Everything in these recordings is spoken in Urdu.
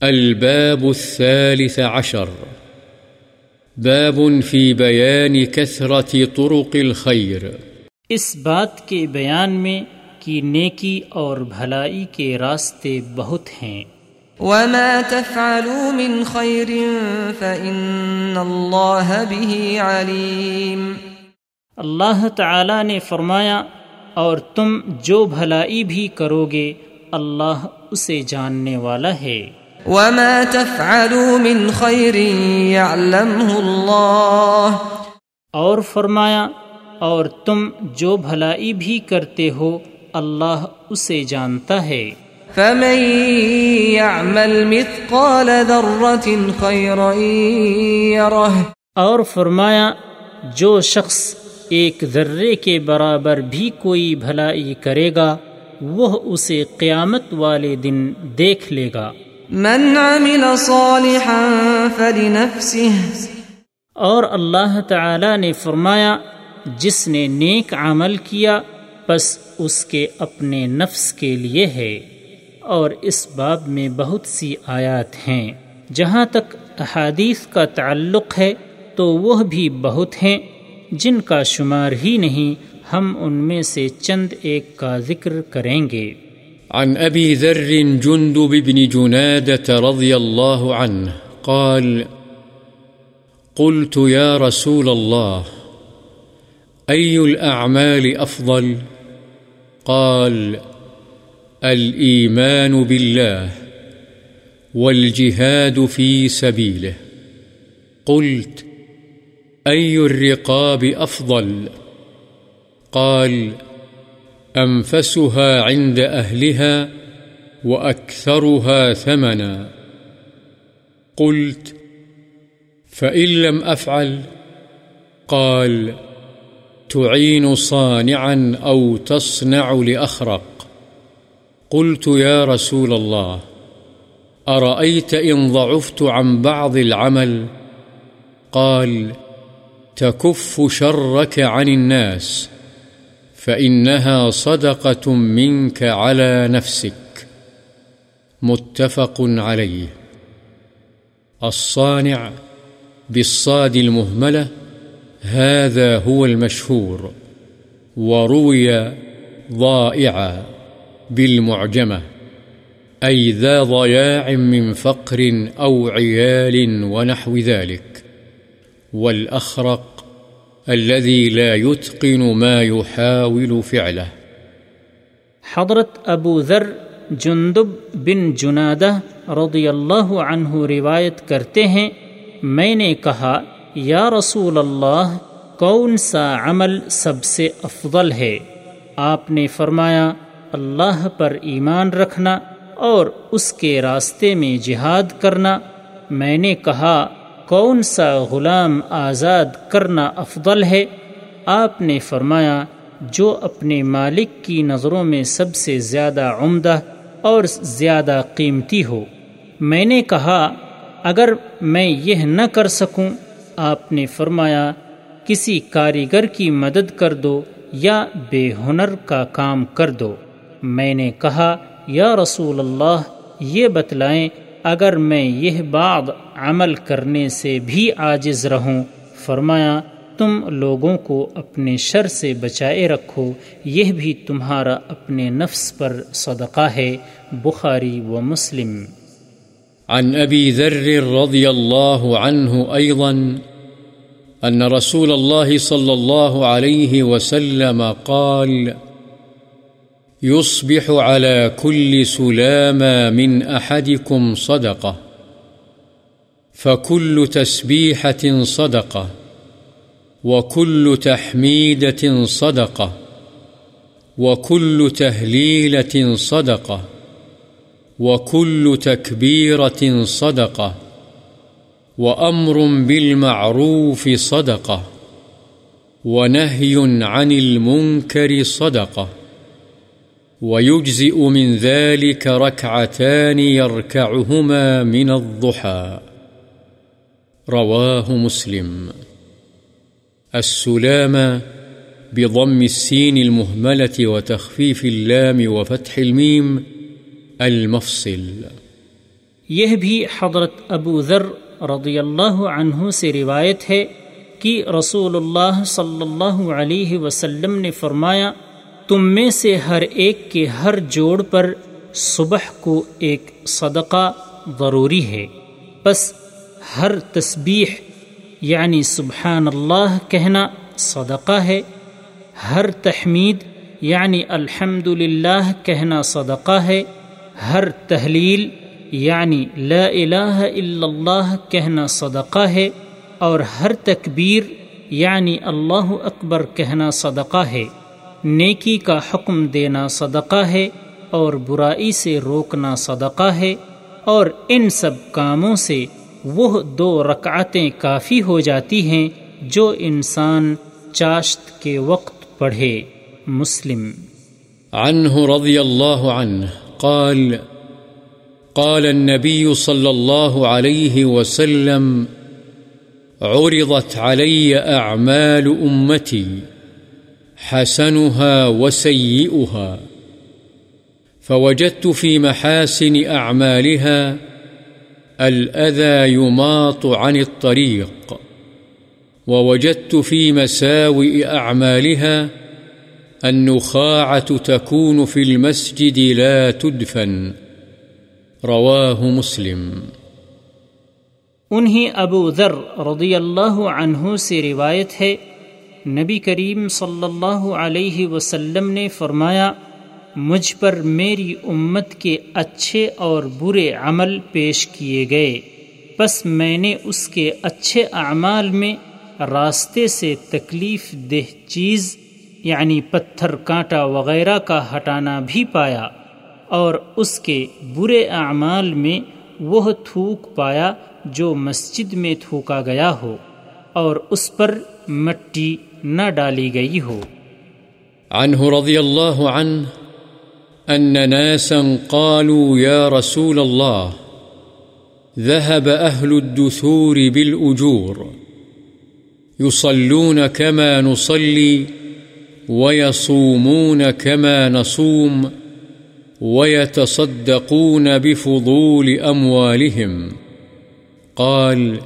الباب الثالث عشر. باب في بيان كثرة طرق الخير. اس بات کے بیان میں کہ نیکی اور بھلائی کے راستے بہت ہیں۔ وما تفعلوا من خير فإن الله به عليم۔ اللہ تعالی نے فرمایا اور تم جو بھلائی بھی کرو گے اللہ اسے جاننے والا ہے۔ وما تفعلوا من خير يعلمه الله اور فرمایا اور تم جو بھلائی بھی کرتے ہو اللہ اسے جانتا ہے۔ فمن يعمل مثقال ذرة خيرا يره اور فرمایا جو شخص ایک ذرے کے برابر بھی کوئی بھلائی کرے گا وہ اسے قیامت والے دن دیکھ لے گا۔ من عمل صالحا فلنفسه. اور اللہ تعالی نے فرمایا، جس نے نیک عمل کیا بس اس کے اپنے نفس کے لیے ہے۔ اور اس باب میں بہت سی آیات ہیں۔ جہاں تک احادیث کا تعلق ہے، تو وہ بھی بہت ہیں۔ جن کا شمار ہی نہیں، ہم ان میں سے چند ایک کا ذکر کریں گے۔ عن أبي ذر جندب بن جنادة رضي الله عنه قال، قلت يا رسول الله، أي الأعمال أفضل؟ قال، الإيمان بالله والجهاد في سبيله. قلت، أي الرقاب أفضل؟ قال أنفسها عند أهلها وأكثرها ثمنا. قلت، فإن لم أفعل، قال، تعين صانعا أو تصنع لأخرق. قلت، يا رسول الله، أرأيت إن ضعفت عن بعض العمل؟ قال، تكف شرك عن الناس. فإنها صدقة منك على نفسك متفق عليه الصانع بالصاد المهملة هذا هو المشهور وروي ضائعا بالمعجمة أي ذا ضياع من فقر أو عيال ونحو ذلك والأخرق الذي لا يتقن ما يحاول فعله. حضرت ابو ذر جندب بن جنادہ رضی اللہ عنہ روایت کرتے ہیں، میں نے کہا، یا رسول اللہ، کون سا عمل سب سے افضل ہے؟ آپ نے فرمایا، اللہ پر ایمان رکھنا اور اس کے راستے میں جہاد کرنا. میں نے کہا کون سا غلام آزاد کرنا افضل ہے؟ آپ نے فرمایا، جو اپنے مالک کی نظروں میں سب سے زیادہ عمدہ اور زیادہ قیمتی ہو۔ میں نے کہا، اگر میں یہ نہ کر سکوں، آپ نے فرمایا، کسی کاریگر کی مدد کر دو یا بے ہنر کا کام کر دو۔ میں نے کہا، یا رسول اللہ، یہ بتلائیں، اگر میں یہ بعض عمل کرنے سے بھی عاجز رہوں۔ فرمایا، تم لوگوں کو اپنے شر سے بچائے رکھو، یہ بھی تمہارا اپنے نفس پر صدقہ ہے۔ بخاری و مسلم۔ عن أبي ذر رضي الله عنه أيضا أن رسول الله صلى الله عليه وسلم قال يصبح على كل سلامة من أحدكم صدقة فكل تسبيحة صدقة وكل تحميدة صدقة وكل تهليلة صدقة وكل تكبيرة صدقة وأمر بالمعروف صدقة ونهي عن المنكر صدقة ويجزئ من ذلك ركعتان يركعهما من الضحى رواه مسلم. السلام بضم السين المهملة وتخفيف اللام وفتح الميم المفصل. یہ بھی حضرت ابو ذر رضی اللہ عنہ سے روایت ہے کہ رسول اللہ صلی اللہ علیہ وسلم نے فرمایا، تم میں سے ہر ایک کے ہر جوڑ پر صبح کو ایک صدقہ ضروری ہے۔ بس ہر تسبیح یعنی سبحان اللہ کہنا صدقہ ہے، ہر تحمید یعنی الحمد کہنا صدقہ ہے، ہر تحلیل یعنی لا الہ الا اللہ کہنا صدقہ ہے، اور ہر تکبیر یعنی اللہ اکبر کہنا صدقہ ہے۔ نیکی کا حکم دینا صدقہ ہے، اور برائی سے روکنا صدقہ ہے، اور ان سب کاموں سے وہ دو رکعتیں کافی ہو جاتی ہیں جو انسان چاشت کے وقت پڑھے۔ مسلم۔ عنه رضي الله عنه قال قال النبي صلى الله عليه وسلم، عرضت علي أعمال أمتي حسنها وسيئها فوجدت في محاسن أعمالها الأذى يماط عن الطريق، ووجدت في مساوئ أعمالها النخاعة تكون في المسجد لا تدفن، رواه مسلم. انہیں ابو ذر رضی اللہ عنہ سے روایت ہے، نبی کریم صلی اللہ علیہ وسلم نے فرمایا مجھ پر میری امت کے اچھے اور برے عمل پیش کیے گئے۔ بس میں نے اس کے اچھے اعمال میں راستے سے تکلیف دہ چیز یعنی پتھر، کانٹا وغیرہ کا ہٹانا بھی پایا اور اس کے برے اعمال میں وہ تھوک پایا جو مسجد میں تھوکا گیا ہو اور اس پر مٹی نہ ڈالی گئی ہو۔ عنه رضي الله عنه أن ناسا قالوا يا رسول الله ذهب أهل الدثور بالأجور يصلون كما نصلي ويصومون كما نصوم ويتصدقون بفضول أموالهم قال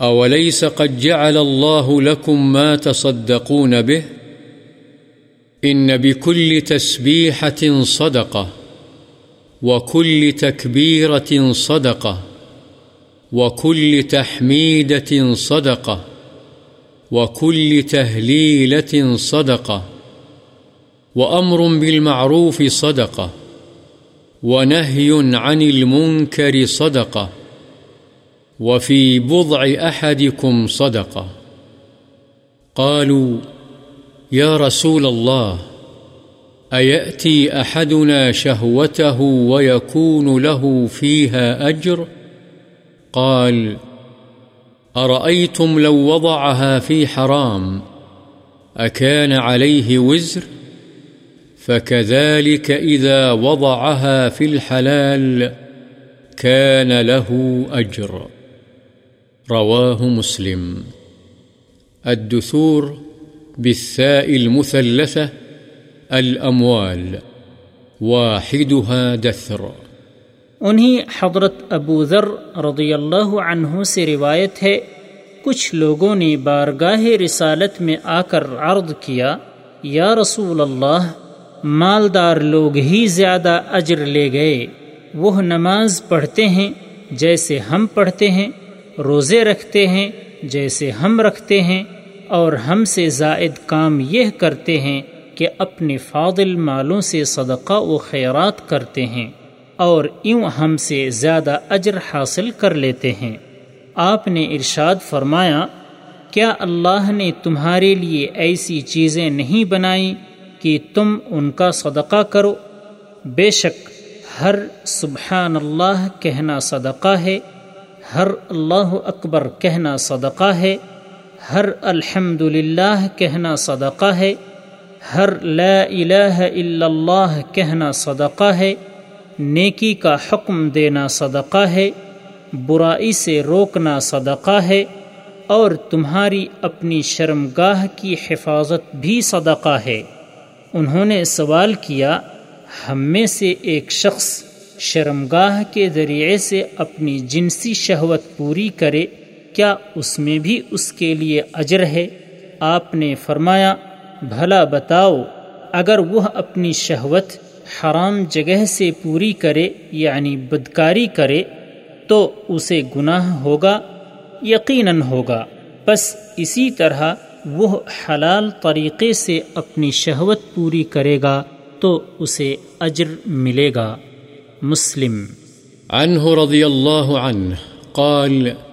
أوليس قد جعل الله لكم ما تصدقون به إن بكل تسبيحة صدقة وكل تكبيرة صدقة وكل تحميدة صدقة وكل تهليلة صدقة وأمر بالمعروف صدقة ونهي عن المنكر صدقة وفي بضع أحدكم صدقة قالوا يا رسول الله، أيأتي أحدنا شهوته ويكون له فيها أجر؟ قال، أرأيتم لو وضعها في حرام، أكان عليه وزر؟ فكذلك إذا وضعها في الحلال كان له أجر. رواه مسلم. الدثور بالثاء المثلثة الأموال، واحدها دثر انہیں حضرت ابو ذر رضی اللہ عنہ سے روایت ہے، کچھ لوگوں نے بارگاہ رسالت میں آ کر عرض کیا، یا رسول اللہ، مالدار لوگ ہی زیادہ اجر لے گئے، وہ نماز پڑھتے ہیں جیسے ہم پڑھتے ہیں، روزے رکھتے ہیں جیسے ہم رکھتے ہیں۔ اور ہم سے زائد کام یہ کرتے ہیں کہ اپنے فاضل مالوں سے صدقہ و خیرات کرتے ہیں اور یوں ہم سے زیادہ اجر حاصل کر لیتے ہیں۔ آپ نے ارشاد فرمایا، کیا اللہ نے تمہارے لیے ایسی چیزیں نہیں بنائیں کہ تم ان کا صدقہ کرو؟ بے شک، ہر سبحان اللہ کہنا صدقہ ہے، ہر اللہ اکبر کہنا صدقہ ہے۔ ہر الحمد کہنا صدقہ ہے، ہر لا الہ الا اللہ کہنا صدقہ ہے، نیکی کا حکم دینا صدقہ ہے، برائی سے روکنا صدقہ ہے، اور تمہاری اپنی شرمگاہ کی حفاظت بھی صدقہ ہے۔ انہوں نے سوال کیا، ہم میں سے ایک شخص شرمگاہ کے ذریعے سے اپنی جنسی شہوت پوری کرے کیا اس میں بھی اس کے لیے اجر ہے؟ آپ نے فرمایا، بھلا بتاؤ، اگر وہ اپنی شہوت حرام جگہ سے پوری کرے یعنی بدکاری کرے، تو اسے گناہ ہوگا، یقیناً ہوگا۔ بس اسی طرح وہ حلال طریقے سے اپنی شہوت پوری کرے گا، تو اسے اجر ملے گا۔ مسلم۔ عنه رضي الله عنه قال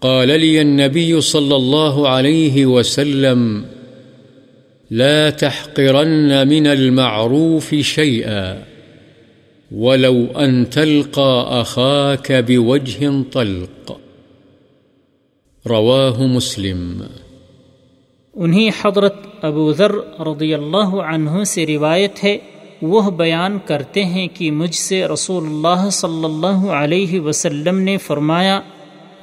قال لي النبي صلى الله عليه وسلم، لا تحقرن من المعروف شيئا، ولو أن تلقى أخاك بوجه طلق. رواه مسلم. انہیں حضرت ابو ذر رضی اللہ عنہ سے روایت ہے، وہ بیان کرتے ہیں کہ مجھ سے رسول اللہ صلی اللہ علیہ وسلم نے فرمایا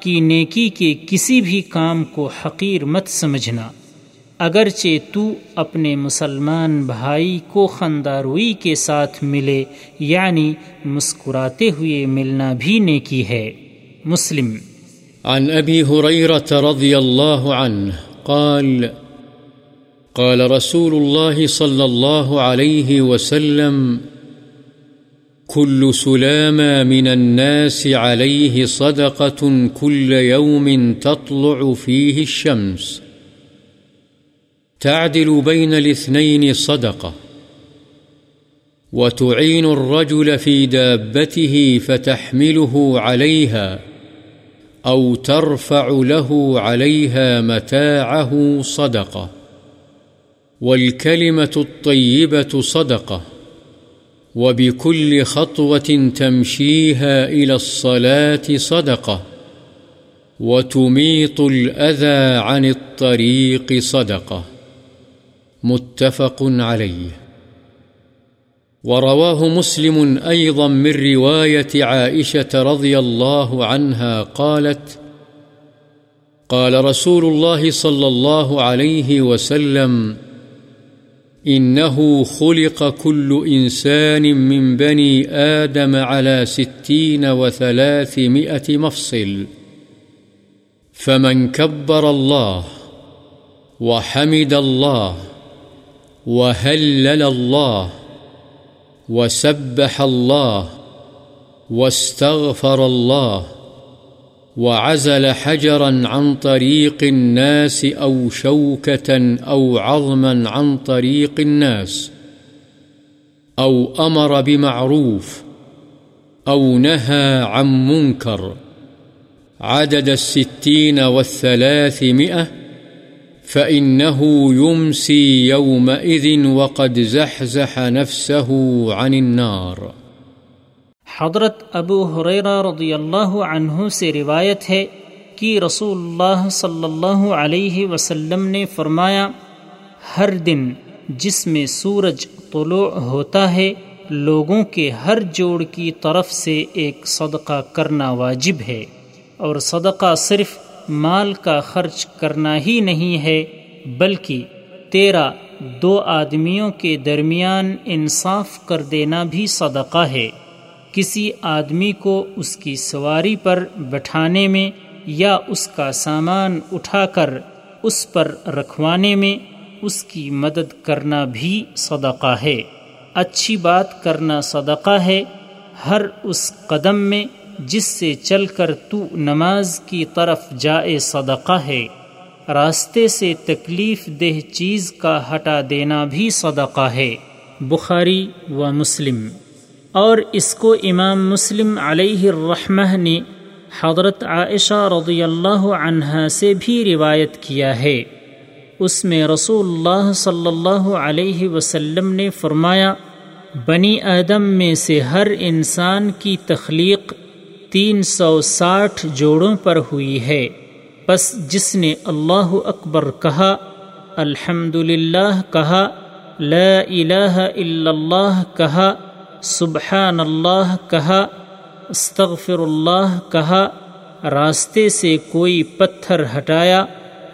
کہ نیکی کے کسی بھی کام کو حقیر مت سمجھنا۔ اگرچہ تو اپنے مسلمان بھائی کو خنداروئی کے ساتھ ملے یعنی مسکراتے ہوئے ملنا بھی نیکی ہے۔ مسلم۔ عن أبي هريرة رضي الله عنه قال قال رسول الله صلى الله عليه وسلم كل سلامة من الناس عليه صدقة كل يوم تطلع فيه الشمس. تعدل بين الاثنين صدقة. وتعين الرجل في دابته فتحمله عليها أو ترفع له عليها متاعه صدقة. والكلمة الطيبة صدقة. وبكل خطوة تمشيها إلى الصلاة صدقة وتميط الأذى عن الطريق صدقة متفق عليه ورواه مسلم أيضا من رواية عائشة رضي الله عنها قالت قال رسول الله صلى الله عليه وسلم إنه خلق كل إنسان من بني آدم على ستين وثلاثمائة مفصل. فمن كبر الله وحمد الله وهلل الله وسبح الله واستغفر الله وعزل حجرا عن طريق الناس أو شوكة أو عظما عن طريق الناس أو أمر بمعروف أو نهى عن منكر عدد الستين والثلاثمائة فإنه يمسي يومئذ وقد زحزح نفسه عن النار حضرت ابو حریرہ رضی اللہ عنہ سے روایت ہے کہ رسول اللہ صلی اللہ علیہ وسلم نے فرمایا، ہر دن جس میں سورج طلوع ہوتا ہے، لوگوں کے ہر جوڑ کی طرف سے ایک صدقہ کرنا واجب ہے۔ اور صدقہ صرف مال کا خرچ کرنا ہی نہیں ہے، بلکہ تیرا دو آدمیوں کے درمیان انصاف کر دینا بھی صدقہ ہے۔ کسی آدمی کو اس کی سواری پر بٹھانے میں یا اس کا سامان اٹھا کر اس پر رکھوانے میں اس کی مدد کرنا بھی صدقہ ہے۔ اچھی بات کرنا صدقہ ہے ہر اس قدم میں جس سے چل کر تو نماز کی طرف جائے صدقہ ہے۔ راستے سے تکلیف دہ چیز کا ہٹا دینا بھی صدقہ ہے۔ بخاری و مسلم اور اس کو امام مسلم علیہ الرحمہ نے حضرت عائشہ رضی اللہ عنہ سے بھی روایت کیا ہے۔ اس میں رسول اللہ صلی اللہ علیہ وسلم نے فرمایا، بنی آدم میں سے ہر انسان کی تخلیق تین سو ساٹھ جوڑوں پر ہوئی ہے۔ بس جس نے اللہ اکبر کہا الحمد للہ کہا، لا الہ الا اللہ کہا سبحان اللہ کہا استغفر اللہ کہا، راستے سے کوئی پتھر ہٹایا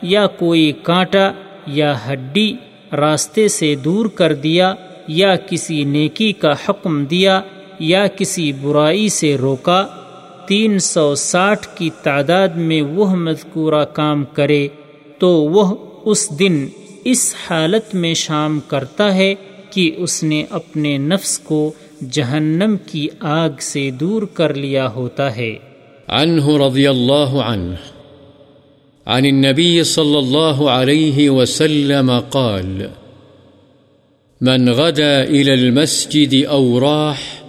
یا کوئی کانٹا یا ہڈی راستے سے دور کر دیا یا کسی نیکی کا حکم دیا یا کسی برائی سے روکا، تین سو ساٹھ کی تعداد میں وہ مذکورہ کام کرے تو وہ اس دن اس حالت میں شام کرتا ہے کہ اس نے اپنے نفس کو جہنم کی آگ سے دور کر لیا ہوتا ہے۔ عنه رضي الله عنه عن النبي صلى الله عليه وسلم قال، من غدا إلى المسجد أو راح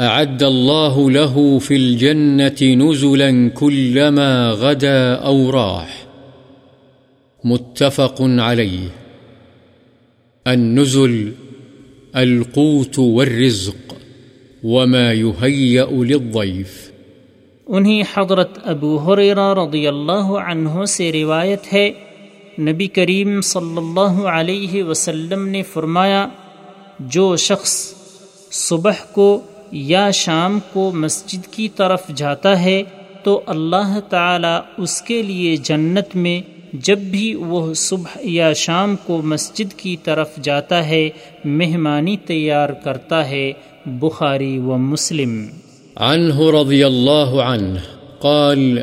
أعد الله له في الجنة نزلا كلما غدا أو راح. متفق عليه النزل القوت والرزق وما يهيأ للضيف. انہیں حضرت ابو حریرہ رضی اللہ عنہ سے روایت ہے، نبی کریم صلی اللہ علیہ وسلم نے فرمایا، جو شخص صبح کو یا شام کو مسجد کی طرف جاتا ہے، تو اللہ تعالی اس کے لیے جنت میں جب بھی وہ صبح یا شام کو مسجد کی طرف جاتا ہے، مہمانی تیار کرتا ہے بخاری و مسلم۔ عنه رضي الله عنه قال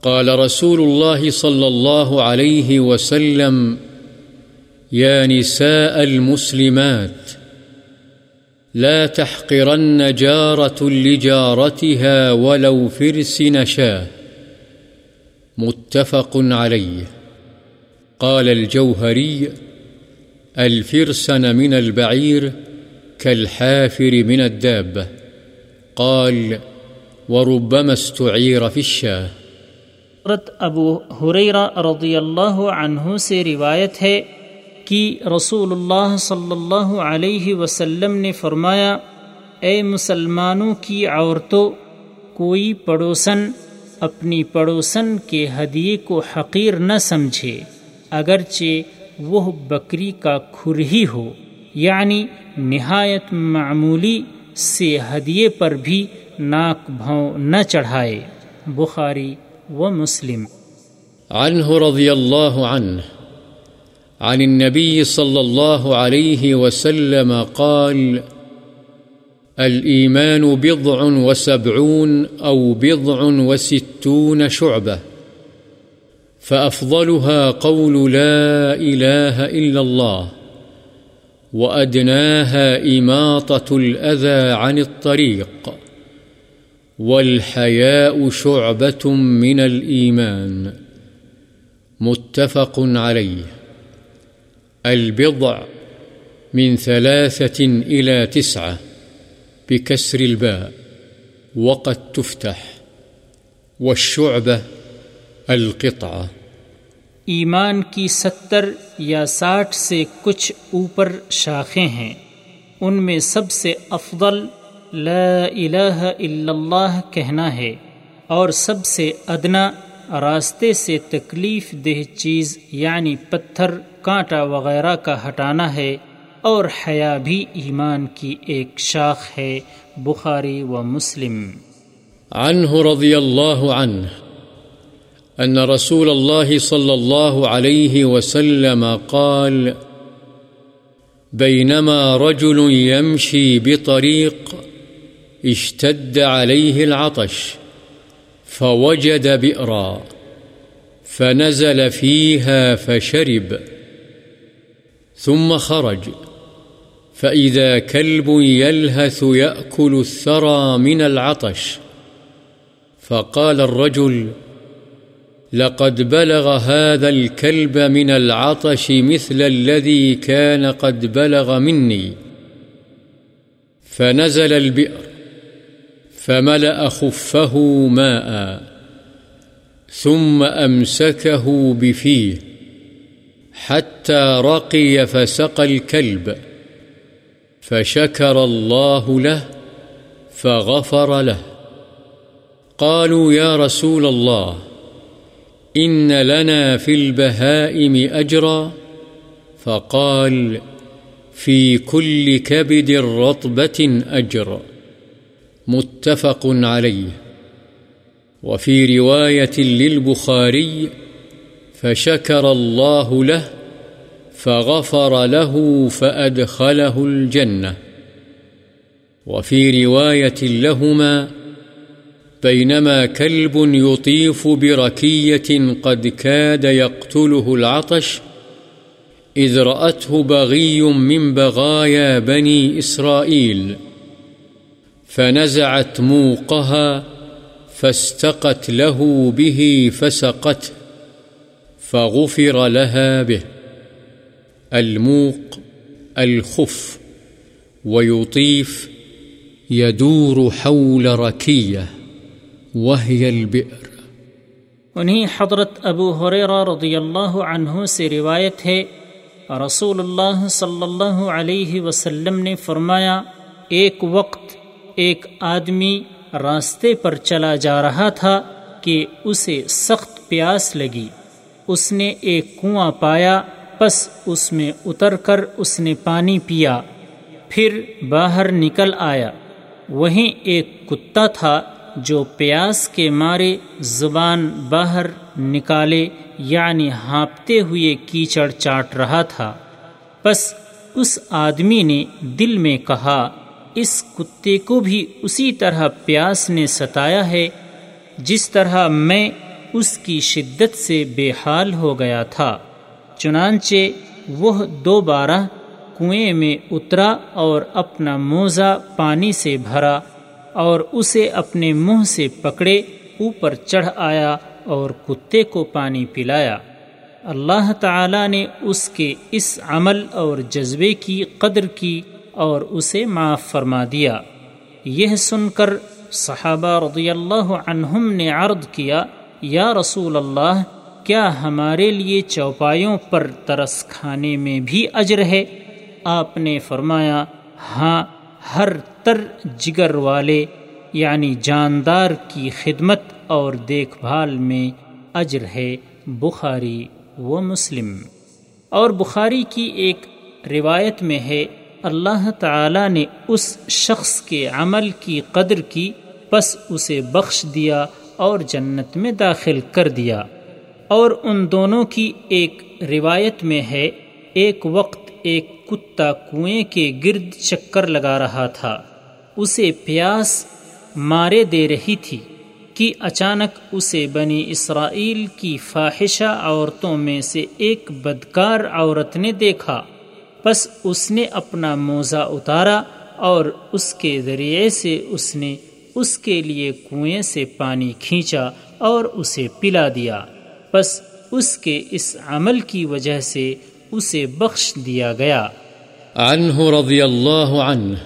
قال رسول الله صلى الله عليه وسلم يا نساء المسلمات، لا تحقرن جارة لجارتها ولو فرس نشاه متفق عليه قال الجوهري الفرسن من البعير كالحافر من الدابة۔ قال، وربما استعير في الشاه۔ حضرت ابو حریرہ رضی اللہ عنہ سے روایت ہے کہ رسول اللہ صلی اللہ علیہ وسلم نے فرمایا، اے مسلمانوں کی عورتوں، کوئی پڑوسن اپنی پڑوسن کے ہدیے کو حقیر نہ سمجھے، اگرچہ وہ بکری کا کھر ہی ہو۔ یعنی نہایت معمولی سے ہدیے پر بھی ناک بھاؤں نہ چڑھائے۔ بخاری و مسلم۔ عنه رضي الله عنه عن النبي صلى الله عليه وسلم قال الإيمان بضع وسبعون أو بضع وستون شعبة، فأفضلها قول لا إله إلا الله، وأدناها إماطة الأذى عن الطريق، والحياء شعبة من الإيمان، متفق عليه. البضع من ثلاثة إلى تسعة. بكسر الباء وقد تفتح والشعبة القطعة ایمان کی ستر یا ساٹھ سے کچھ اوپر شاخیں ہیں، ان میں سب سے افضل لا الہ الا اللہ کہنا ہے اور سب سے ادنا راستے سے تکلیف دہ چیز یعنی پتھر، کانٹا وغیرہ کا ہٹانا ہے۔ اور حیا بھی ایمان کی ایک شاخ ہے، بخاری و مسلم۔ عنه رضي الله عنه أن رسول الله صلى الله عليه وسلم قال بينما رجل يمشي بطريق اشتد عليه العطش فوجد بئرا فنزل فيها فشرب ثم خرج. فإذا كلب يلهث يأكل الثرى من العطش فقال الرجل، لقد بلغ هذا الكلب من العطش مثل الذي كان قد بلغ مني. فنزل البئر، فملأ خفه ماء، ثم أمسكه بفيه حتى رقي فسقى الكلب. فشكر الله له فغفر له. قالوا يا رسول الله إن لنا في البهائم أجرا فقال في كل كبد رطبة أجر متفق عليه وفي رواية للبخاري فشكر الله له فغفر له فأدخله الجنة. وفي رواية لهما، بينما كلب يطيف بركية قد كاد يقتله العطش، إذ رأته بغي من بغايا بني إسرائيل. فنزعت موقها فاستقت له به فسقته، فغفر لها به. الموق، الخف، ويطيف، يدور حول ركية، وهي البئر. انہیں حضرت ابو حریرہ رضی اللہ عنہ سے روایت ہے، رسول اللہ صلی اللہ علیہ وسلم نے فرمایا، ایک وقت ایک آدمی راستے پر چلا جا رہا تھا کہ اسے سخت پیاس لگی۔ اس نے ایک کنواں پایا پس اس میں اتر کر اس نے پانی پیا۔ پھر باہر نکل آیا۔ وہیں ایک کتا تھا جو پیاس کے مارے زبان باہر نکالے یعنی ہانپتے ہوئے کیچڑ چاٹ رہا تھا۔ بس اس آدمی نے دل میں کہا، اس کتے کو بھی اسی طرح پیاس نے ستایا ہے، جس طرح میں اس کی شدت سے بے حال ہو گیا تھا۔ چنانچہ وہ دوبارہ کنویں میں اترا اور اپنا موزہ پانی سے بھرا اور اسے اپنے منہ سے پکڑے، اوپر چڑھ آیا اور کتے کو پانی پلایا۔ اللہ تعالی نے اس کے اس عمل اور جذبے کی قدر کی اور اسے معاف فرما دیا۔ یہ سن کر صحابہ رضی اللہ عنہم نے عرض کیا، یا رسول اللہ کیا ہمارے لیے چوپایوں پر ترس کھانے میں بھی اجر ہے؟ آپ نے فرمایا ہاں ہر تر جگر والے یعنی جاندار کی خدمت اور دیکھ بھال میں اجر ہے۔ بخاری و مسلم۔ اور بخاری کی ایک روایت میں ہے، اللہ تعالی نے اس شخص کے عمل کی قدر کی، پس اسے بخش دیا اور جنت میں داخل کر دیا۔ اور ان دونوں کی ایک روایت میں ہے، ایک وقت ایک کتا کنویں کے گرد چکر لگا رہا تھا۔ اسے پیاس مارے دے رہی تھی کہ اچانک اسے بنی اسرائیل کی فاحشہ عورتوں میں سے ایک بدکار عورت نے دیکھا۔ بس اس نے اپنا موزہ اتارا اور اس کے ذریعے سے اس نے اس کے لیے کنویں سے پانی کھینچا اور اسے پلا دیا۔ بس اس کے اس عمل کی وجہ سے اسے بخش دیا گیا۔ عنه رضی اللہ عنہ،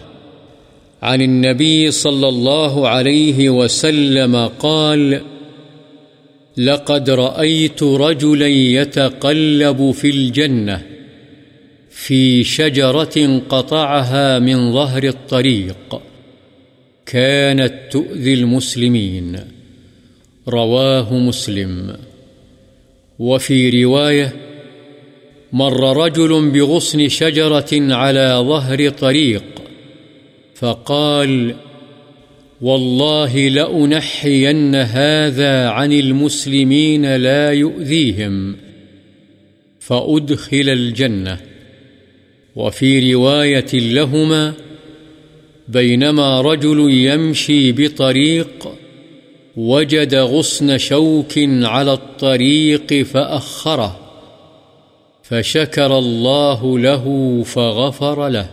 عن النبي صلى الله عليه وسلم قال، لقد رأيت رجلا يتقلب في الجنة في شجرة قطعها من ظهر الطريق كانت تؤذي المسلمين رواه مسلم۔ وفي رواية مر رجل بغصن شجرة على ظهر طريق فقال، والله لأنحين هذا عن المسلمين لا يؤذيهم، فأدخل الجنة. وفي رواية لهما، بينما رجل يمشي بطريق وجد غصن شوك على الطريق فأخره، فشكر الله له فغفر له.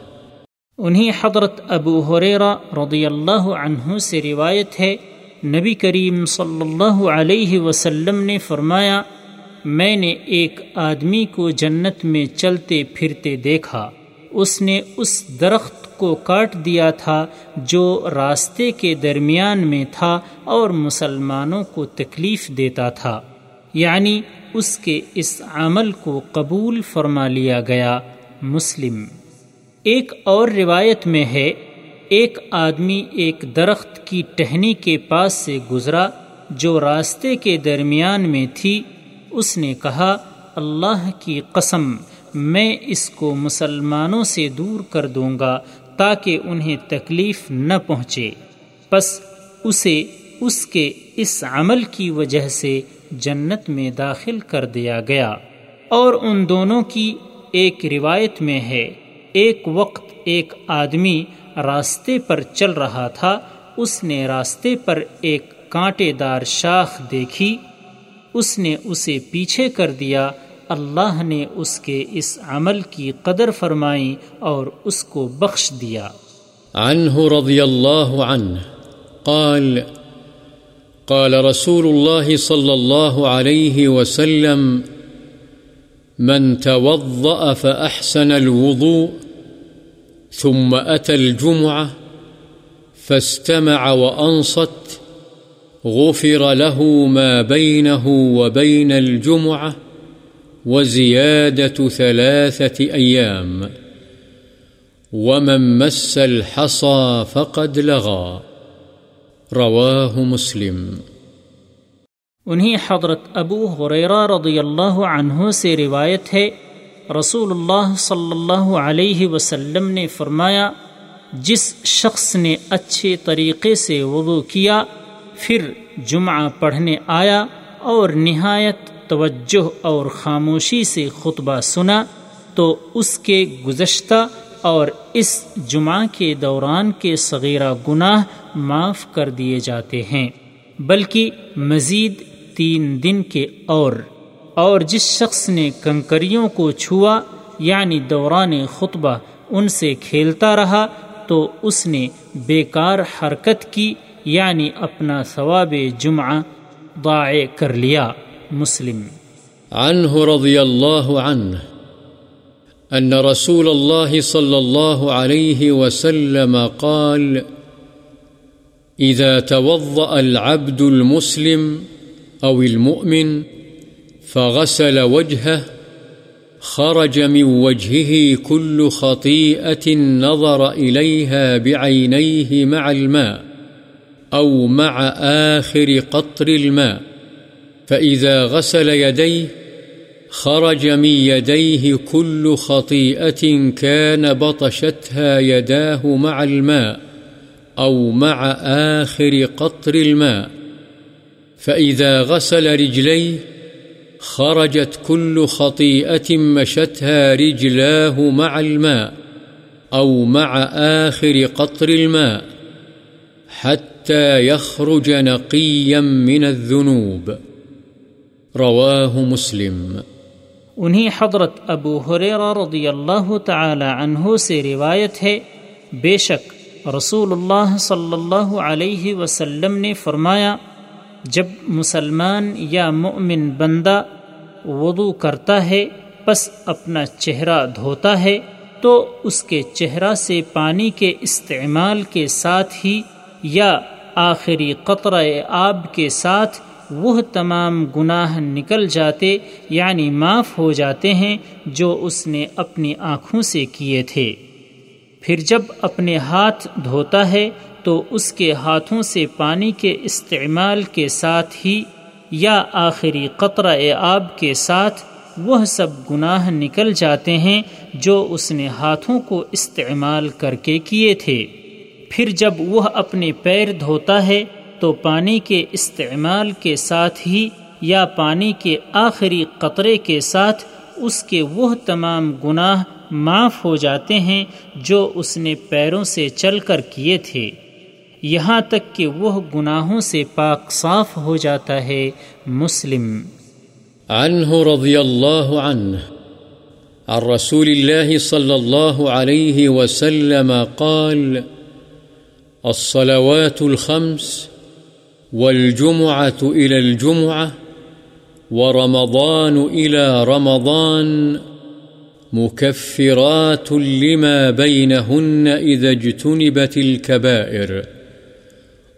انہیں حضرت ابو حریرہ رضی اللہ عنہ سے روایت ہے، نبی کریم صلی اللہ علیہ وسلم نے فرمایا، میں نے ایک آدمی کو جنت میں چلتے پھرتے دیکھا، اس نے اس درخت کو کاٹ دیا تھا جو راستے کے درمیان میں تھا اور مسلمانوں کو تکلیف دیتا تھا۔ یعنی اس کے اس عمل کو قبول فرما لیا گیا۔ مسلم۔ ایک اور روایت میں ہے، ایک آدمی ایک درخت کی ٹہنی کے پاس سے گزرا جو راستے کے درمیان میں تھی۔ اس نے کہا، اللہ کی قسم، میں اس کو مسلمانوں سے دور کر دوں گا۔ تاکہ انہیں تکلیف نہ پہنچے۔ بس اسے اس کے اس عمل کی وجہ سے جنت میں داخل کر دیا گیا۔ اور ان دونوں کی ایک روایت میں ہے، ایک وقت ایک آدمی راستے پر چل رہا تھا، اس نے راستے پر ایک کانٹے دار شاخ دیکھی، اس نے اسے پیچھے کر دیا اللہ نے اس کے اس عمل کی قدر فرمائی اور اس کو بخش دیا۔ عنه رضي الله عنه قال قال رسول الله صلى الله عليه وسلم، من توضأ فأحسن الوضوء، ثم أتى الجمعة، فاستمع وأنصت، غفر له ما بينه وبين الجمعة وزيادة ثلاثة أيام. ومن مس الحصى فقد لغى. رواه مسلم. انہیں حضرت ابو حریرہ رضی اللہ عنہ سے روایت ہے، رسول اللہ صلی اللہ علیہ وسلم نے فرمایا، جس شخص نے اچھے طریقے سے وضو کیا، پھر جمعہ پڑھنے آیا اور نہایت توجہ اور خاموشی سے خطبہ سنا تو اس کے گزشتہ اور اس جمعہ کے دوران کے صغیرہ گناہ معاف کر دیے جاتے ہیں، بلکہ مزید تین دن کے اور۔ اور جس شخص نے کنکریوں کو چھوا یعنی دوران خطبہ ان سے کھیلتا رہا، تو اس نے بیکار حرکت کی یعنی اپنا ثواب جمعہ ضائع کر لیا۔ مسلم۔ عنه رضي الله عنه أن رسول الله صلى الله عليه وسلم قال إذا توضأ العبد المسلم أو المؤمن فغسل وجهه، خرج من وجهه كل خطيئة نظر إليها بعينيه مع الماء أو مع آخر قطر الماء. فإذا غسل يديه خرج من يديه كل خطيئة كان بطشتها يداه مع الماء أو مع آخر قطر الماء فإذا غسل رجليه خرجت كل خطيئة مشتها رجلاه مع الماء أو مع آخر قطر الماء حتى يخرج نقيا من الذنوب رواه مسلم. انہیں حضرت ابو حریرہ رضی اللہ تعالی عنہ سے روایت ہے، بے شک رسول اللہ صلی اللہ علیہ وسلم نے فرمایا، جب مسلمان یا مؤمن بندہ وضو کرتا ہے، پس اپنا چہرہ دھوتا ہے، تو اس کے چہرہ سے پانی کے استعمال کے ساتھ ہی یا آخری قطرہ آب کے ساتھ وہ تمام گناہ نکل جاتے یعنی معاف ہو جاتے ہیں جو اس نے اپنی آنکھوں سے کیے تھے۔ پھر جب اپنے ہاتھ دھوتا ہے تو اس کے ہاتھوں سے پانی کے استعمال کے ساتھ ہی یا آخری قطرہ آب کے ساتھ وہ سب گناہ نکل جاتے ہیں جو اس نے ہاتھوں کو استعمال کر کے کیے تھے۔ پھر جب وہ اپنے پیر دھوتا ہے تو پانی کے استعمال کے ساتھ ہی یا پانی کے آخری قطرے کے ساتھ اس کے وہ تمام گناہ معاف ہو جاتے ہیں جو اس نے پیروں سے چل کر کیے تھے۔ یہاں تک کہ وہ گناہوں سے پاک صاف ہو جاتا ہے مسلم۔ عنه رضي الله عنه عن رسول الله صلى الله عليه وسلم قال، الصلوات الخمس والجمعة إلى الجمعة ورمضان إلى رمضان مكفرات لما بينهن إذا اجتنبت الكبائر.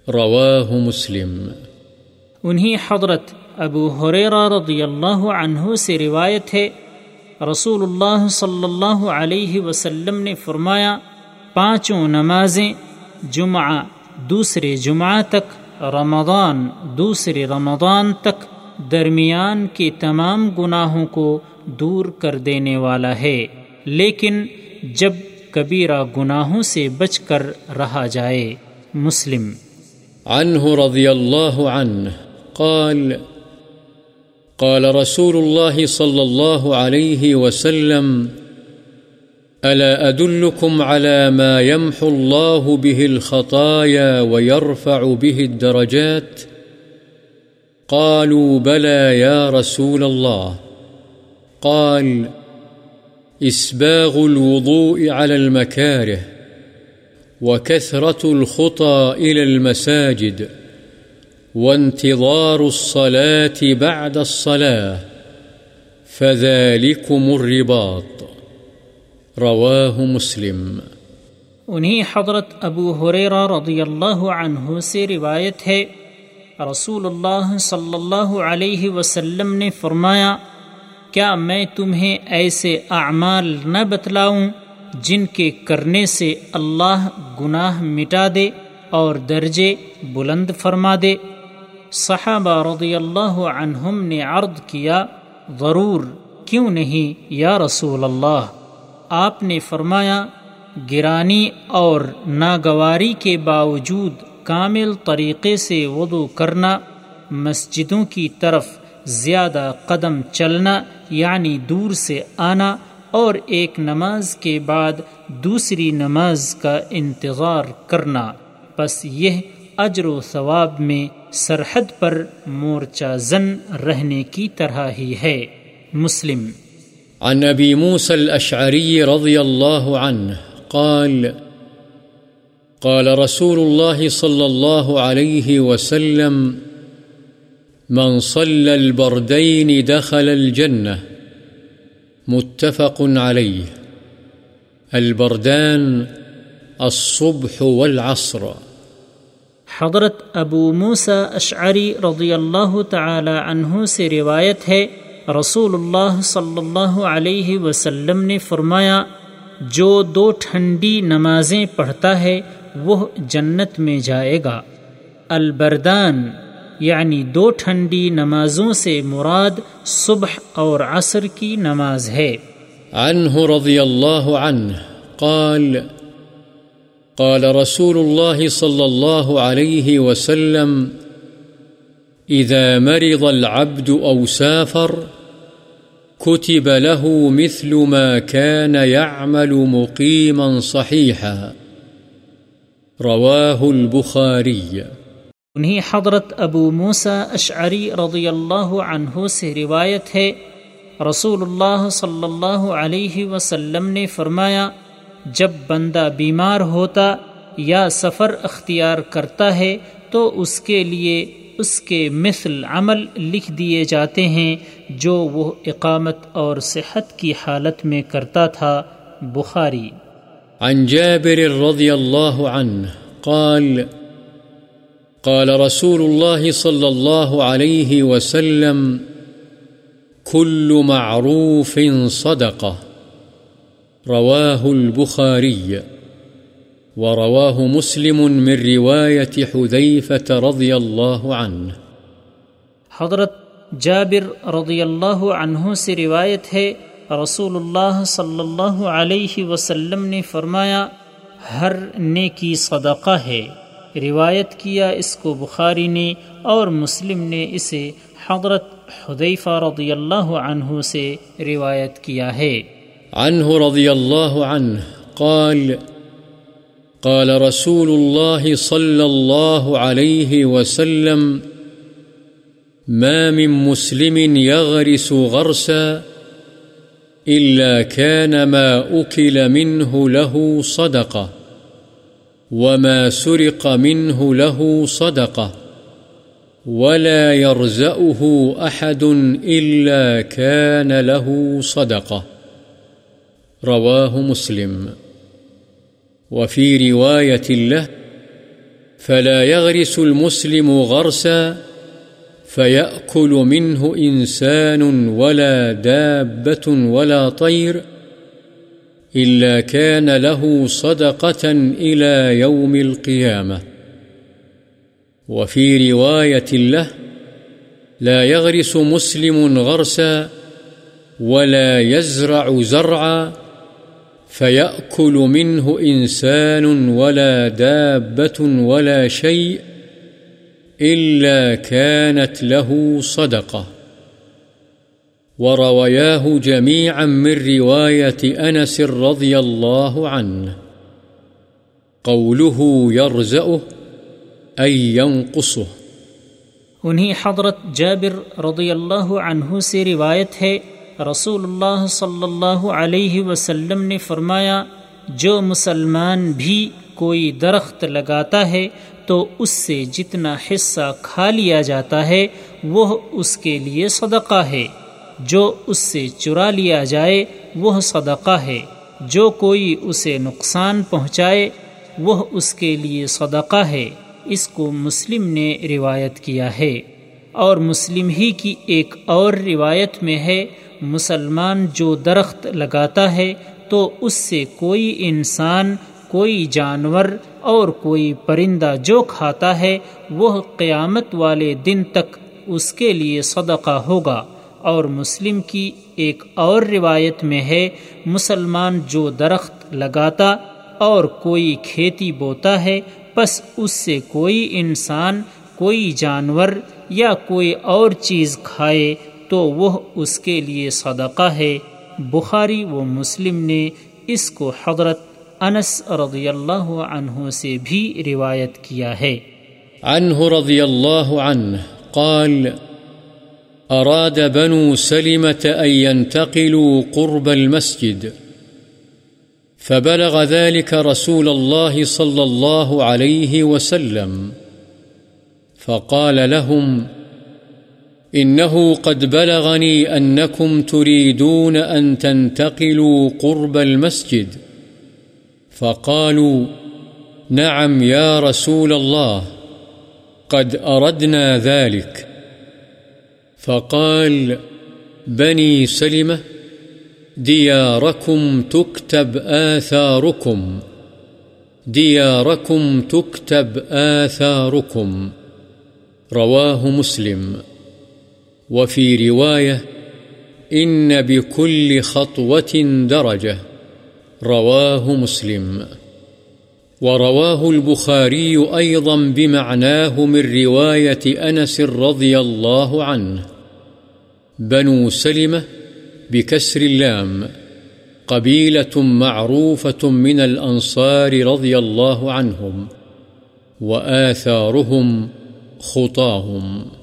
رواه مسلم. انہی حضرت ابو حریرہ رضی اللہ عنہ سے روایت ہے، رسول اللہ صلی اللہ علیہ وسلم نے فرمایا، پانچوں نمازیں جمعہ دوسرے جمعہ تک رمضان دوسرے رمضان تک درمیان کے تمام گناہوں کو دور کر دینے والا ہے، لیکن جب کبیرہ گناہوں سے بچ کر رہا جائے۔ مسلم۔ عنه رضي الله عنه قال قال رسول الله صلى الله عليه وسلم ألا أدلكم على ما يمحو الله به الخطايا ويرفع به الدرجات قالوا بلى يا رسول الله قال إسباغ الوضوء على المكاره وكثرة الخطى إلى المساجد وانتظار الصلاة بعد الصلاة فذلكم الرباط رواه مسلم۔ انہی حضرت ابو حریرہ رضی اللہ عنہ سے روایت ہے، رسول اللہ صلی اللہ علیہ وسلم نے فرمایا، کیا میں تمہیں ایسے اعمال نہ بتلاؤں جن کے کرنے سے اللہ گناہ مٹا دے اور درجے بلند فرما دے؟ صحابہ رضی اللہ عنہم نے عرض کیا، ضرور، کیوں نہیں یا رسول اللہ؟ آپ نے فرمایا، گرانی اور ناگواری کے باوجود کامل طریقے سے وضو کرنا، مسجدوں کی طرف زیادہ قدم چلنا یعنی دور سے آنا اور ایک نماز کے بعد دوسری نماز کا انتظار کرنا۔ بس یہ اجر و ثواب میں سرحد پر مورچہ زن رہنے کی طرح ہی ہے۔ مسلم عن أبي موسى الأشعري رضي الله عنه قال قال رسول الله صلى الله عليه وسلم، من صلى البردين دخل الجنة متفق عليه. البردان الصبح والعصر. حضرت ابو موسى اشعری رضی اللہ تعالی عنہ سے روایت ہے رسول اللہ صلی اللہ علیہ وسلم نے فرمایا، جو دو ٹھنڈی نمازیں پڑھتا ہے، وہ جنت میں جائے گا۔ البردان یعنی دو ٹھنڈی نمازوں سے مراد صبح اور عصر کی نماز ہے۔ عنه رضی اللہ عنہ قال قال رسول الله صلى الله عليه وسلم إذا مرض العبد أو سافر كتب له مثل ما كان يعمل مقيما صحيحا. رواه البخاري. انہی حضرت ابو موسا اشعری رضی اللہ عنہ سے روایت ہے، رسول اللہ صلی اللہ علیہ وسلم نے فرمایا، جب بندہ بیمار ہوتا یا سفر اختیار کرتا ہے، تو اس کے لیے اس کے مثل عمل لکھ دیے جاتے ہیں جو وہ اقامت اور صحت کی حالت میں کرتا تھا، بخاری۔ عن جابر رضی اللہ عنہ قال قال رسول الله صلى الله عليه وسلم كل معروف صدقة رواه البخاري ورواه مسلم من رواية حذيفة رضي الله عنه. حضرت جابر رضی اللہ عنہ سے روایت ہے رسول اللہ صلی اللہ علیہ وسلم نے فرمایا ہر نیکی صدقہ ہے۔ روایت کیا اس کو بخاری نے اور مسلم نے اسے حضرت حدیفہ رضی اللہ عنہ سے روایت کیا ہے۔ عنه رضي الله عنه قال قال رسول الله صلى الله عليه وسلم، ما من مسلم يغرس غرسا إلا كان ما أكل منه له صدقة وما سرق منه له صدقة ولا يرزأه أحد إلا كان له صدقة رواه مسلم۔ وفي رواية له، فلا يغرس المسلم غرسا، فيأكل منه إنسان ولا دابة ولا طير، إلا كان له صدقة إلى يوم القيامة. وفي رواية له، لا يغرس مسلم غرسا، ولا يزرع زرعا فيأكل منه إنسان ولا دابة ولا شيء إلا كانت له صدقة وروياه جميعا من رواية أنس رضي الله عنه قوله يرزأه أي ينقصه انہیں حضرت جابر رضی اللہ عنہ سے روایت ہے رسول اللہ صلی اللہ علیہ وسلم نے فرمایا، جو مسلمان بھی کوئی درخت لگاتا ہے، تو اس سے جتنا حصہ کھا لیا جاتا ہے، وہ اس کے لیے صدقہ ہے۔ جو اس سے چرا لیا جائے، وہ صدقہ ہے۔ جو کوئی اسے نقصان پہنچائے، وہ اس کے لیے صدقہ ہے۔ اس کو مسلم نے روایت کیا ہے۔ اور مسلم ہی کی ایک اور روایت میں ہے مسلمان جو درخت لگاتا ہے تو اس سے کوئی انسان، کوئی جانور اور کوئی پرندہ جو کھاتا ہے، وہ قیامت والے دن تک اس کے لیے صدقہ ہوگا۔ اور مسلم کی ایک اور روایت میں ہے، مسلمان جو درخت لگاتا اور کوئی کھیتی بوتا ہے بس اس سے کوئی انسان، کوئی جانور یا کوئی اور چیز کھائے تو وہ اس کے لیے صدقہ ہے۔ بخاری و مسلم نے اس کو حضرت انس رضی اللہ عنہ سے بھی روایت کیا ہے۔ عنه رضی اللہ عنہ قال أراد بنو سلمة أن ينتقلوا قرب المسجد، فبلغ ذلك رسول الله صلى الله عليه وسلم، فقال لهم إنه قد بلغني أنكم تريدون أن تنتقلوا قرب المسجد. فقالوا، نعم يا رسول الله، قد أردنا ذلك. فقال، بني سلمة، دياركم تكتب آثاركم. دياركم تكتب آثاركم. رواه مسلم. وفي رواية إن بكل خطوة درجة. رواه مسلم. ورواه البخاري أيضا بمعناه من رواية أنس رضي الله عنه. بنو سلمة بكسر اللام. قبيلة معروفة من الأنصار رضي الله عنهم. وآثارهم خطاهم.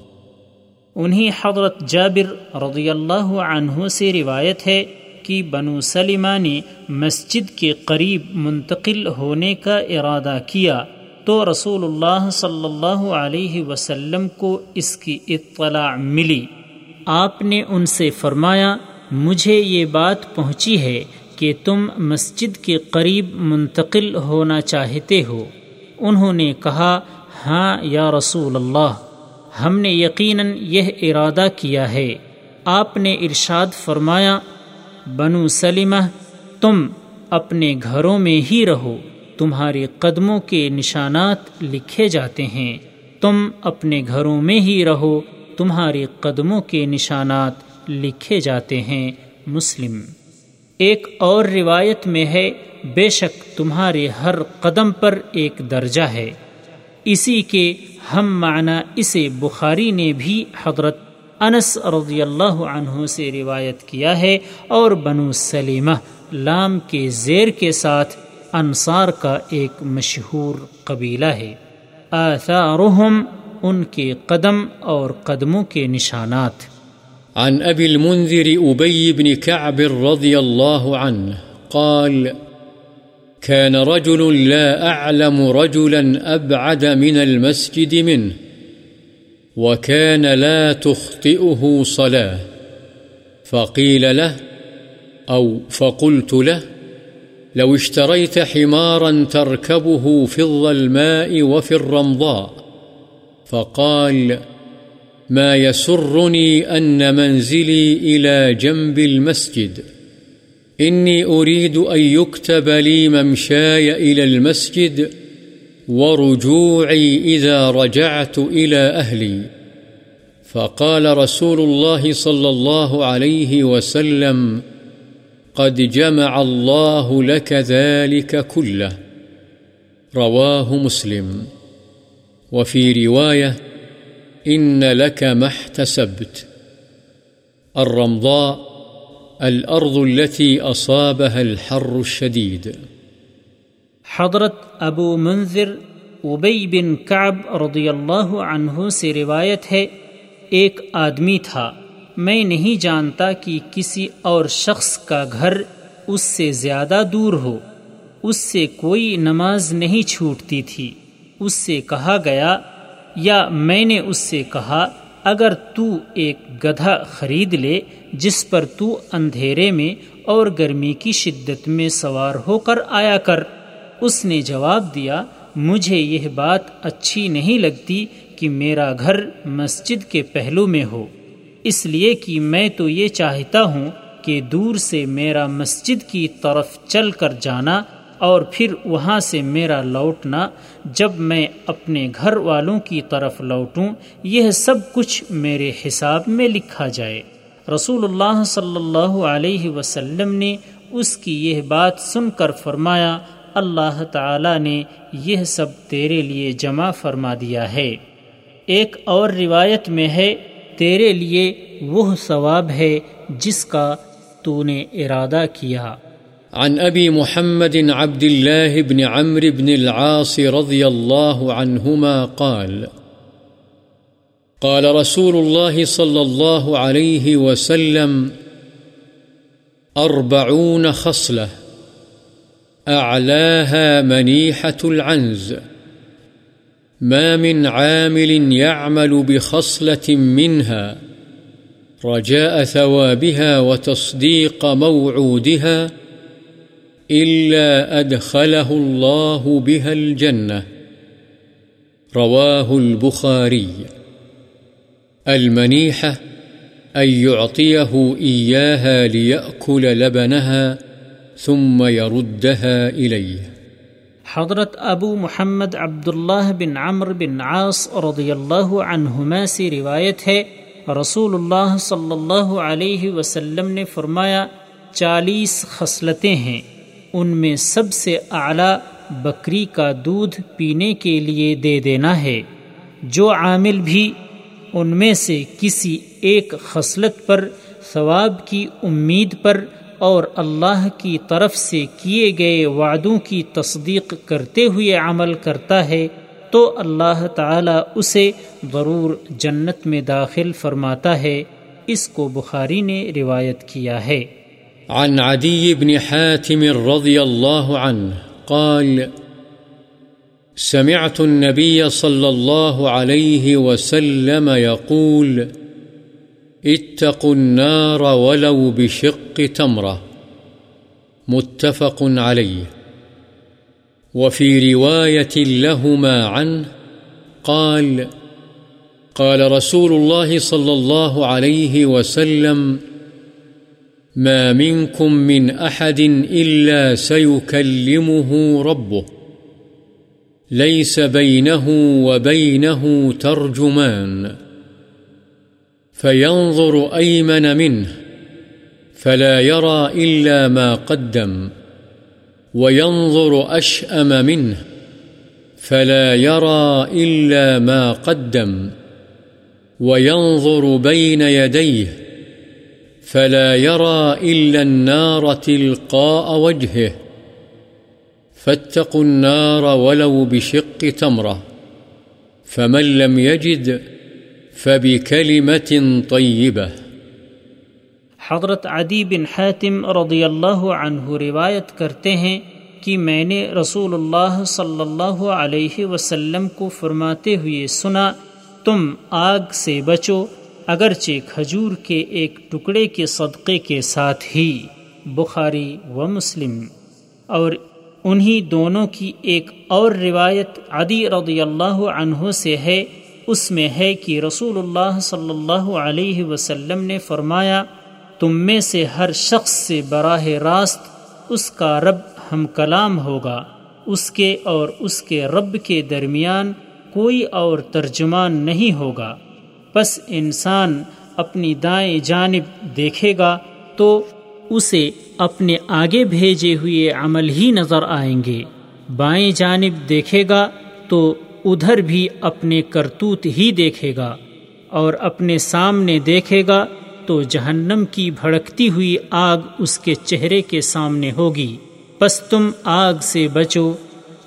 انہیں حضرت جابر رضی اللہ عنہ سے روایت ہے کہ بنو سلمہ نے مسجد کے قریب منتقل ہونے کا ارادہ کیا تو رسول اللہ صلی اللہ علیہ وسلم کو اس کی اطلاع ملی۔ آپ نے ان سے فرمایا، مجھے یہ بات پہنچی ہے کہ تم مسجد کے قریب منتقل ہونا چاہتے ہو۔ انہوں نے کہا ہاں یا رسول اللہ۔ ہم نے یقیناً یہ ارادہ کیا ہے۔ آپ نے ارشاد فرمایا، بنو سلمہ تم اپنے گھروں میں ہی رہو۔ تمہارے قدموں کے نشانات لکھے جاتے ہیں۔ تم اپنے گھروں میں ہی رہو۔ تمہارے قدموں کے نشانات لکھے جاتے ہیں۔ مسلم۔ ایک اور روایت میں ہے، بے شک تمہارے ہر قدم پر ایک درجہ ہے۔ اسی کے ہم معنی اسے بخاری نے بھی حضرت انس رضی اللہ عنہ سے روایت کیا ہے اور بنو سلیمہ لام کے زیر کے ساتھ انصار کا ایک مشہور قبیلہ ہے۔ آثارہم ان کے قدم اور قدموں کے نشانات۔ عن ابی المنذر ابی بن کعب رضی اللہ عنہ قال كان رجل لا أعلم رجلا أبعد من المسجد منه، وكان لا تخطئه صلاة. فقيل له، أو فقلت له، لو اشتريت حمارا تركبه في الظلماء وفي الرمضاء. فقال، ما يسرني أن منزلي إلى جنب المسجد. إني أريد أن يكتب لي ممشاي إلى المسجد ورجوعي إذا رجعت إلى أهلي. فقال رسول الله صلى الله عليه وسلم، قد جمع الله لك ذلك كله. رواه مسلم. وفي رواية، إن لك ما احتسبت. الرمضاء الأرض التي أصابها الحر الشديد. حضرت ابو منظر ابئی بن کعب رضی اللہ عنہ سے روایت ہے، ایک آدمی تھا۔ میں نہیں جانتا کہ کسی اور شخص کا گھر اس سے زیادہ دور ہو۔ اس سے کوئی نماز نہیں چھوٹتی تھی۔ اس سے کہا گیا، یا میں نے اس سے کہا اگر تو ایک گدھا خرید لے، جس پر تو اندھیرے میں اور گرمی کی شدت میں سوار ہو کر آیا کر۔ اس نے جواب دیا، مجھے یہ بات اچھی نہیں لگتی کہ میرا گھر مسجد کے پہلو میں ہو۔ اس لیے کہ میں تو یہ چاہتا ہوں کہ دور سے میرا مسجد کی طرف چل کر جانا اور پھر وہاں سے میرا لوٹنا جب میں اپنے گھر والوں کی طرف لوٹوں، یہ سب کچھ میرے حساب میں لکھا جائے۔ رسول اللہ صلی اللہ علیہ وسلم نے اس کی یہ بات سن کر فرمایا، اللہ تعالی نے یہ سب تیرے لیے جمع فرما دیا ہے۔ ایک اور روایت میں ہے، تیرے لیے وہ ثواب ہے جس کا تو نے ارادہ کیا۔ عن أبي محمد عبد الله بن عمرو بن العاص رضي الله عنهما قال قال رسول الله صلى الله عليه وسلم، أربعون خصلة، أعلاها منيحة العنز، ما من عامل يعمل بخصلة منها، رجاء ثوابها وتصديق موعودها إلا أدخله الله بها الجنة. رواه البخاري. المنيحة أن يعطيه إياها ليأكل لبنها ثم يردها إليه. حضرت ابو محمد عبداللہ بن عمر بن عاص رضی اللہ عنہما سے روایت ہے، رسول اللہ صلی اللہ علیہ وسلم نے فرمایا، چالیس خصلتیں ہیں۔ ان میں سب سے اعلیٰ بکری کا دودھ پینے کے لیے دے دینا ہے۔ جو عامل بھی، ان میں سے کسی ایک خصلت پر، ثواب کی امید پر اور اللہ کی طرف سے کیے گئے وعدوں کی تصدیق کرتے ہوئے عمل کرتا ہے، تو اللہ تعالی اسے ضرور جنت میں داخل فرماتا ہے۔ اس کو بخاری نے روایت کیا ہے۔ عن عدي بن حاتم رضي الله عنه قال، سمعت النبي صلى الله عليه وسلم يقول، اتقوا النار ولو بشق تمرة. متفق عليه. وفي رواية لهما عنه قال قال رسول الله صلى الله عليه وسلم ما منكم من أحد إلا سيكلمه ربه. ليس بينه وبينه ترجمان. فينظر أيمن منه، فلا يرى إلا ما قدم. وينظر أشأم منه، فلا يرى إلا ما قدم. وينظر بين يديه فلا يرى إلا النار تلقاء وجهه. فاتقوا النار ولو بشق تمرة فمن لم يجد فبكلمة طيبة. حضرت عدی بن حاتم رضی اللہ عنہ روایت کرتے ہیں کہ میں نے رسول اللہ صلی اللہ علیہ وسلم کو فرماتے ہوئے سنا، تم آگ سے بچو اگرچہ کھجور کے ایک ٹکڑے کے صدقے کے ساتھ ہی بخاری و مسلم اور انہی دونوں کی ایک اور روایت عدی رضی اللہ عنہ سے ہے، اس میں ہے کہ رسول اللہ صلی اللہ علیہ وسلم نے فرمایا، تم میں سے ہر شخص سے براہ راست اس کا رب ہم کلام ہوگا، اس کے اور اس کے رب کے درمیان کوئی اور ترجمان نہیں ہوگا۔ بس انسان اپنی دائیں جانب دیکھے گا تو اسے اپنے آگے بھیجے ہوئے عمل ہی نظر آئیں گے۔ بائیں جانب دیکھے گا تو ادھر بھی اپنے کرتوت ہی دیکھے گا اور اپنے سامنے دیکھے گا تو جہنم کی بھڑکتی ہوئی آگ اس کے چہرے کے سامنے ہوگی۔ پس تم آگ سے بچو،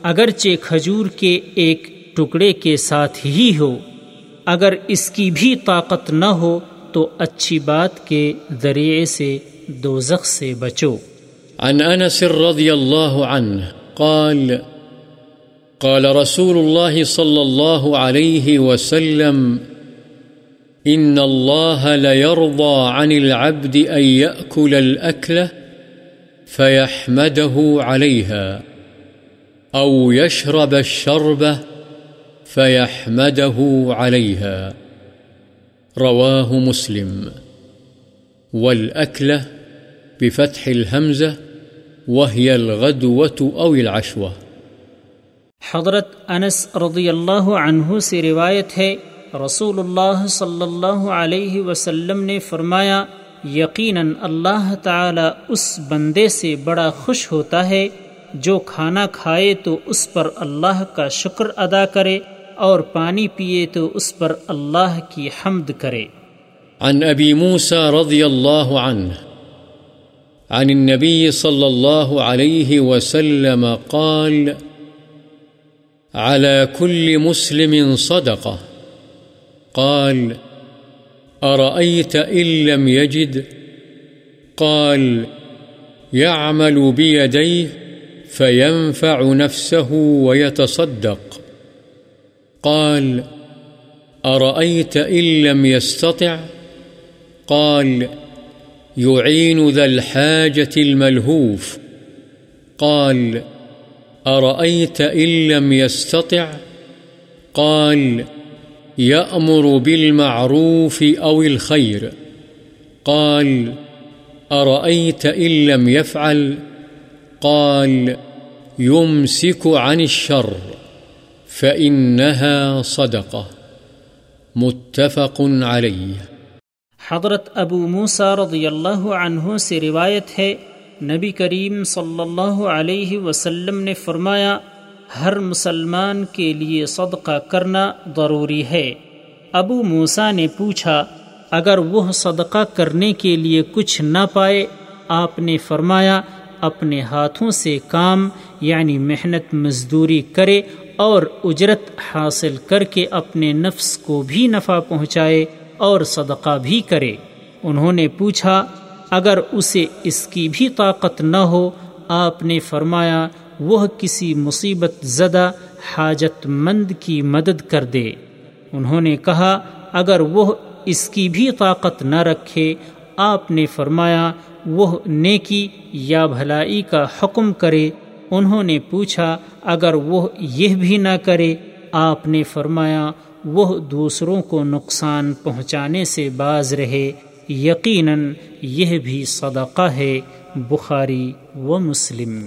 اگرچہ کھجور کے ایک ٹکڑے کے ساتھ ہی ہو۔ اگر اس کی بھی طاقت نہ ہو تو اچھی بات کے ذریعے سے دوزخ سے بچو۔ عن انس رضی اللہ عنہ قال قال رسول الله صلى الله عليه وسلم إن الله ليرضى عن العبد أن يأكل الأكلة فيحمده عليها أو يشرب الشربة فيحمده عليها رواه مسلم والأكلة بفتح الهمزة وهي الغدوة أو العشوة حضرت انس رضی اللہ عنہ سے روایت ہے رسول اللہ صلی اللہ علیہ وسلم نے فرمایا، یقیناً اللہ تعالی اس بندے سے بڑا خوش ہوتا ہے جو کھانا کھائے تو اس پر اللہ کا شکر ادا کرے۔ اور پانی پیے تو اس پر اللہ کی حمد کرے۔ عن ابی موسى رضی اللہ عنہ، عن النبي صلى الله عليه وسلم قال على كل مسلم صدقة قال أرأيت إن لم يجد قال يعمل بيديه فينفع نفسه ويتصدق قال، أرأيت إن لم يستطع؟ قال، يعين ذا الحاجة الملهوف. قال، أرأيت إن لم يستطع؟ قال، يأمر بالمعروف أو الخير. قال، أرأيت إن لم يفعل؟ قال، يمسك عن الشر. فإنها صدقة متفق عليه۔ حضرت ابو موسیٰ رضی اللہ عنہ سے روایت ہے، نبی کریم صلی اللہ علیہ وسلم نے فرمایا، ہر مسلمان کے لیے صدقہ کرنا ضروری ہے۔ ابو موسا نے پوچھا، اگر وہ صدقہ کرنے کے لیے کچھ نہ پائے، آپ نے فرمایا، اپنے ہاتھوں سے کام یعنی محنت مزدوری کرے اور اجرت حاصل کر کے اپنے نفس کو بھی نفع پہنچائے اور صدقہ بھی کرے۔ انہوں نے پوچھا، اگر اسے اس کی بھی طاقت نہ ہو، آپ نے فرمایا، وہ کسی مصیبت زدہ، حاجت مند کی مدد کر دے۔ انہوں نے کہا، اگر وہ اس کی بھی طاقت نہ رکھے، آپ نے فرمایا، وہ نیکی یا بھلائی کا حکم کرے۔ انہوں نے پوچھا، اگر وہ یہ بھی نہ کرے، آپ نے فرمایا، وہ دوسروں کو نقصان پہنچانے سے باز رہے، یقیناً یہ بھی صدقہ ہے، بخاری و مسلم۔